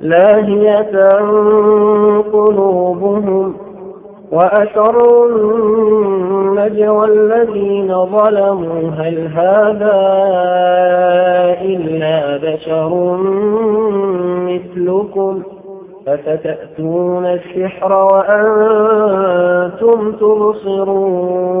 لاهية قلوبهم وأسروا النجوى الذين ظلموا. هل هذا إلا بشر مثلكم؟ أفتأتون السحر وأنتم تبصرون؟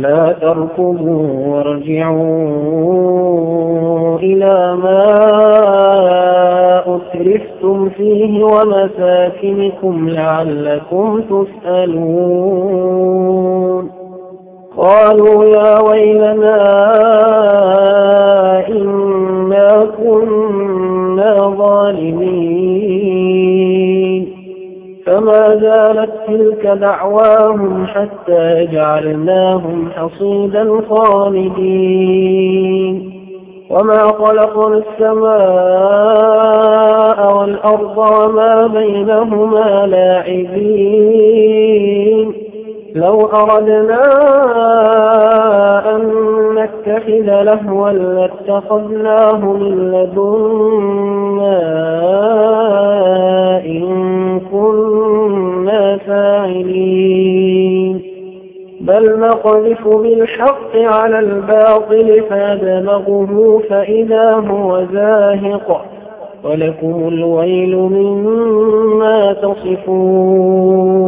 لا تركضوا وارجعوا إلى ما أسرفتم فيه ومساكنكم لعلكم تسألون. قالوا يا ويلنا إنا كنا ظالمين. فما زالت تلك دعواهم حتى جعلناهم حصيدا خالدين. وما خلقنا السماء والأرض وما بينهما لاعبين. لو أردنا أن نتخذ لهوا لاتخذناه من لدنا إن كنا فاعلين. بل نقذف بالحق على الباطل فيدمغه فإذا هو زاهق. ولكم الويل مما تصفون.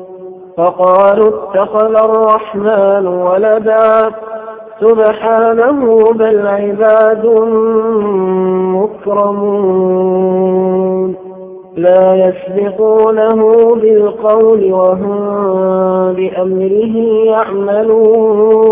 فقالوا اتخذ الرحمن ولدا سبحانه بل عباد مكرمون. لا يسبقونه بالقول وهم بأمره يعملون.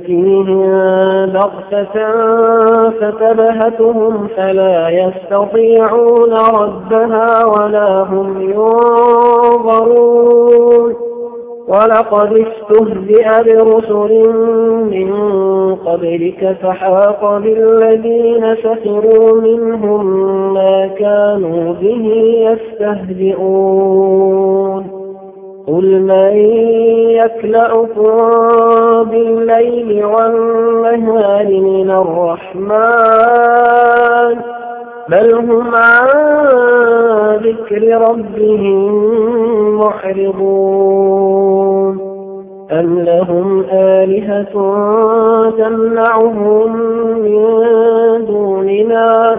تأتيهم بغتة فتبهتهم فلا يستطيعون ردها ولا هم ينظرون. ولقد استهزئ برسل من قبلك فحاق بالذين سخروا منهم ما كانوا به يستهزئون. قل من يكلأكم بالليل والنهار من الرحمن بل هم عن ذكر ربهم معرضون أم لهم آلهة تمنعهم من دوننا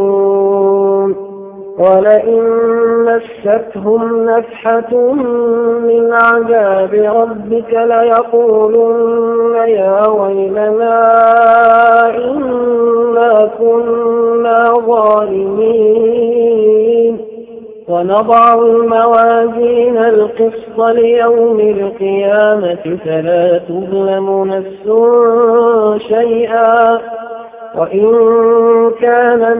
ولئن مستهم نفحة من عذاب ربك ليقولن يا ويلنا إنا كنا ظالمين ونضع الموازين القسط ليوم القيامة فلا تظلم نفس شيئا وإن كان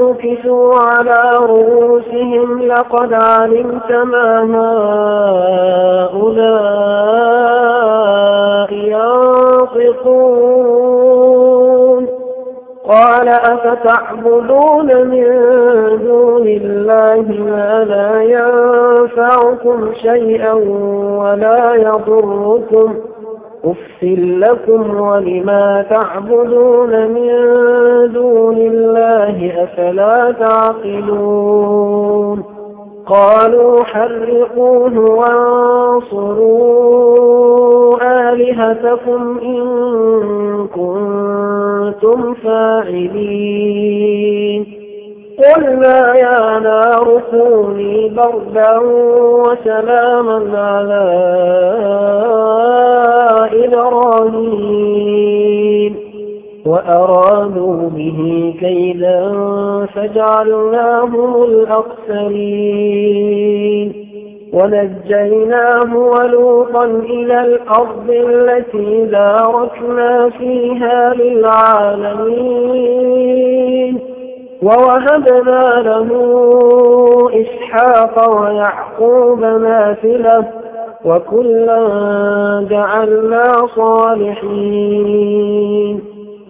نكسوا على رؤوسهم لقد علمت ما هؤلاء ينطقون قال أفتعبدون من دون الله ما لا ينفعكم شيئا ولا يضركم أف لكم ولما تعبدون من دون الله أفلا تعقلون قالوا حرقوه وانصروا آلهتكم إن كنتم فاعلين قلنا يا نار كوني بردا وسلاما على إبراهيم. وأرادوا به كيدا فجعلناهم الأخسرين ونجيناه ولوطا إلى الأرض التي باركنا فيها للعالمين. ووهبنا له إسحاق ويعقوب نافلة وكلا جعلنا صالحين.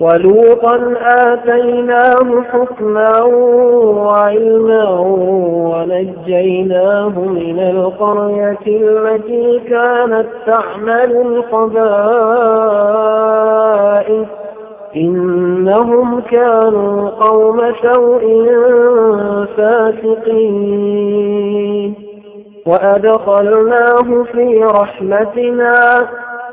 ولوطا آتيناه حكما وعلما ونجيناه من القرية التي كانت تعمل الخبائث إنهم كانوا قوم سوء فاسقين. وأدخلناه في رحمتنا.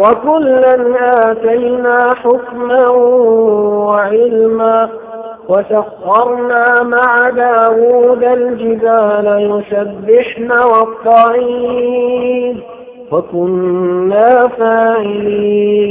وكلا آتينا حكما وعلما وسخرنا مع داود الجبال يسبحن والطعيد وكنا فاعلين.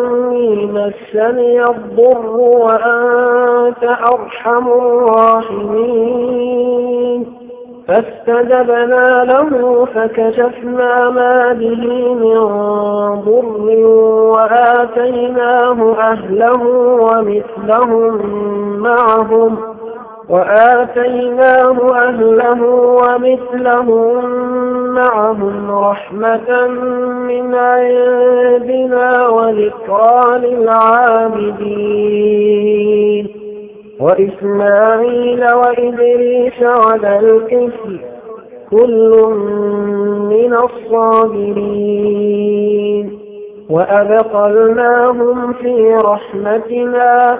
مسني الضر وأنت أرحم الراحمين. فاستجبنا له فكشفنا ما به من ضر وآتيناه أهله ومثلهم معهم. وآتيناه أهله ومثلهم معهم رحمة من عندنا وذكرى للعابدين. وإسماعيل وإدريس وذا الكفل كل من الصابرين. وأبقلناهم في رحمتنا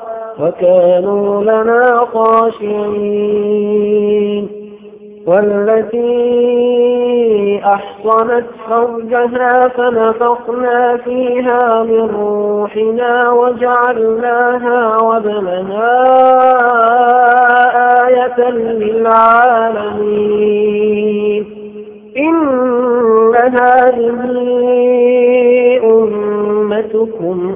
وكانوا لنا خاشعين. والتي أحصنت فرجها فنفقنا فيها من روحنا وجعلناها وابنها آية للعالمين. إن هذه أمتكم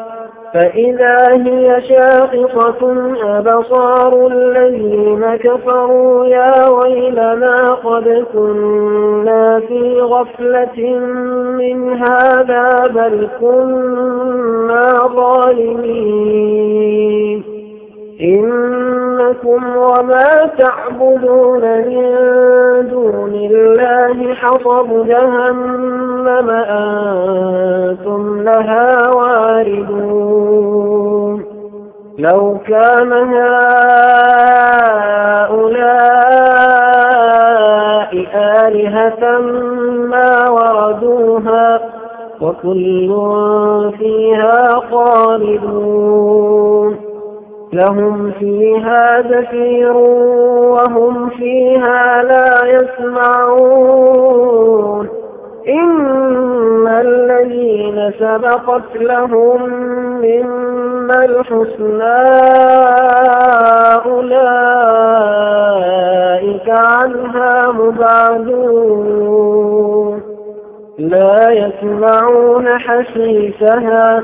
فإذا هي شاخصة أبصار الذين كفروا يا ويلنا قد كنا في غفلة من هذا بل كنا ظالمين. إنكم وما تعبدون من دون الله حصب جهنم أنتم لها واردون. لو كان هؤلاء آلهة ما وردوها وكل فيها خالدون. لهم فيها زفير وهم فيها لا يسمعون. إن الذين سبقت لهم مما الحسنى أولئك عنها مبعدون. لا يسمعون حسيسها.